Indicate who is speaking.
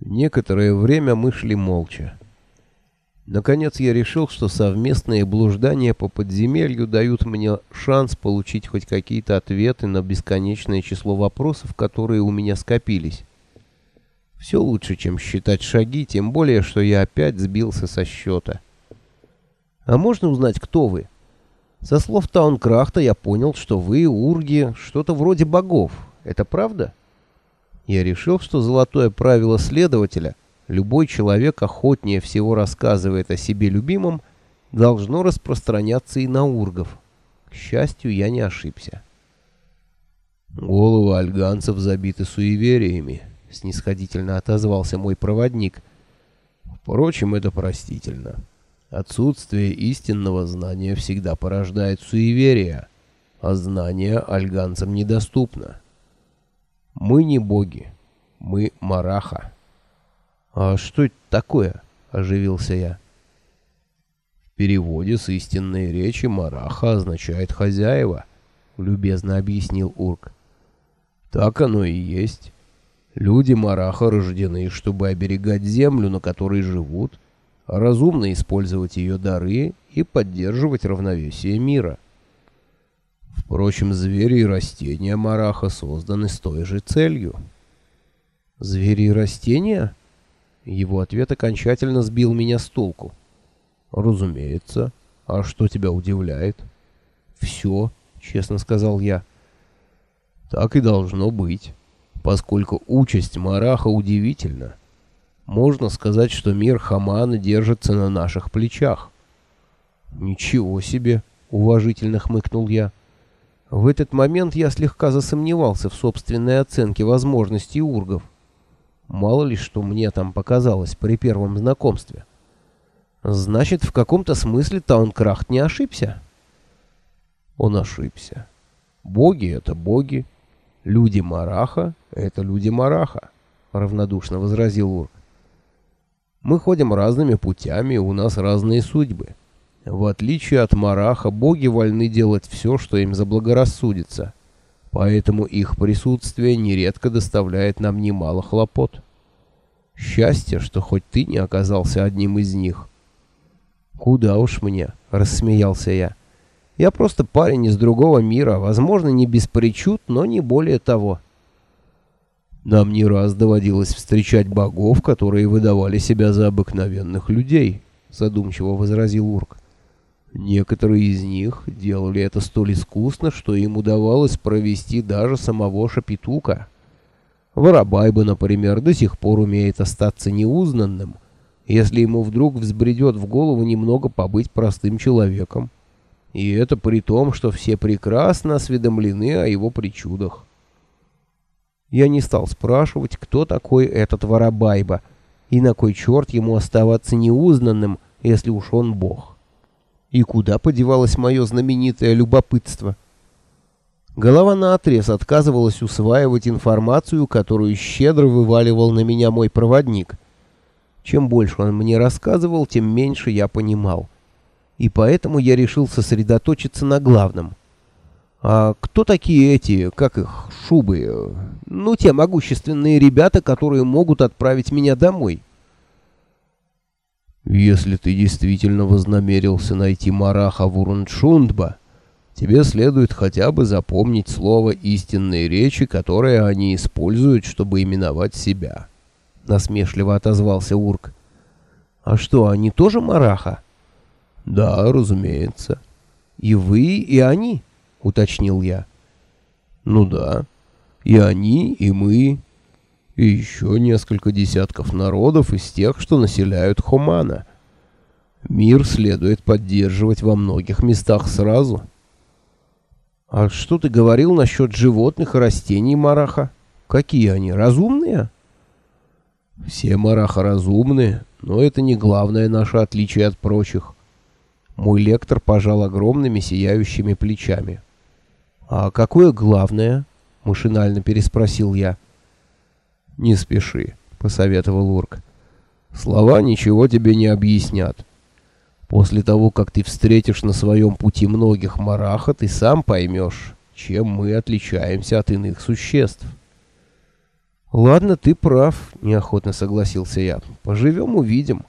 Speaker 1: Некоторое время мы шли молча. Наконец я решил, что совместные блуждания по подземелью дают мне шанс получить хоть какие-то ответы на бесконечное число вопросов, которые у меня скопились. Все лучше, чем считать шаги, тем более, что я опять сбился со счета. А можно узнать, кто вы? Со слов Таункрахта я понял, что вы, урги, что-то вроде богов. Это правда? Я решил, что золотое правило следователя «любой человек охотнее всего рассказывает о себе любимом» должно распространяться и на ургов. К счастью, я не ошибся.
Speaker 2: Головы альганцев забиты суевериями, — снисходительно отозвался мой проводник. Впрочем, это простительно. Отсутствие истинного знания всегда порождает суеверия, а знание альганцам недоступно. Мы не боги, мы мараха.
Speaker 1: «А что это такое?» — оживился я.
Speaker 2: В переводе с истинной речи мараха означает «хозяева», — любезно объяснил Урк. «Так оно и есть». Люди Мараха рождены, чтобы оберегать землю, на которой живут, разумно использовать ее дары и поддерживать равновесие мира. Впрочем, звери и растения Мараха созданы с той же целью.
Speaker 1: «Звери и растения?» Его ответ окончательно сбил меня с толку.
Speaker 2: «Разумеется. А что тебя удивляет?»
Speaker 1: «Все», — честно сказал я.
Speaker 2: «Так и должно быть» поскольку участь Мараха удивительна. Можно сказать, что мир Хамана держится на наших плечах.
Speaker 1: «Ничего себе!» — уважительно хмыкнул я. В этот момент я слегка засомневался в собственной оценке возможностей ургов. Мало ли что мне там показалось при первом знакомстве. Значит, в каком-то смысле Таункрахт не ошибся?
Speaker 2: Он ошибся. Боги — это боги, Люди Мараха — это люди Мараха, — равнодушно возразил Урк. Мы ходим разными путями, у нас разные судьбы. В отличие от Мараха, боги вольны делать все, что им заблагорассудится, поэтому их присутствие нередко доставляет нам немало хлопот. Счастье, что хоть ты не оказался одним из них.
Speaker 1: «Куда уж мне?» — рассмеялся я. Я просто парень из другого мира, возможно, не без причуд, но не более того.
Speaker 2: Нам не раз доводилось встречать богов, которые выдавали себя за обыкновенных людей, задумчиво возразил Урк. Некоторые из них делали это столь искусно, что им удавалось провести даже самого Шапитука. Воробайба, например, до сих пор умеет остаться неузнанным, если ему вдруг взбредет в голову немного побыть простым человеком. И это при том, что все прекрасно осведомлены о его причудах.
Speaker 1: Я не стал спрашивать, кто такой этот Воробайба, и на кой черт ему оставаться неузнанным, если уж он бог. И куда подевалось мое знаменитое любопытство? Голова наотрез отказывалась усваивать информацию, которую щедро вываливал на меня мой проводник. Чем больше он мне рассказывал, тем меньше я понимал и поэтому я решил сосредоточиться на главном. А кто такие эти, как их, шубы? Ну, те могущественные ребята, которые могут отправить меня домой.
Speaker 2: Если ты действительно вознамерился найти Мараха Вуруншундба, тебе следует хотя бы запомнить слово истинной речи, которое они используют, чтобы именовать себя.
Speaker 1: Насмешливо отозвался Урк. А что, они тоже Мараха?
Speaker 2: Да, разумеется.
Speaker 1: И вы, и они, уточнил я.
Speaker 2: Ну да. И они, и мы, и еще несколько десятков народов из тех, что населяют Хомана. Мир следует поддерживать во многих местах сразу.
Speaker 1: А что ты говорил насчет животных и растений Мараха? Какие они, разумные?
Speaker 2: Все Мараха разумные, но это не главное наше отличие от прочих.
Speaker 1: Мой лектор пожал огромными сияющими плечами. «А какое главное?» — машинально переспросил я.
Speaker 2: «Не спеши», — посоветовал Урк. «Слова ничего тебе не объяснят. После того, как ты встретишь на своем пути многих мараха, ты сам поймешь, чем мы отличаемся от иных существ».
Speaker 1: «Ладно, ты прав», — неохотно согласился я. «Поживем — увидим».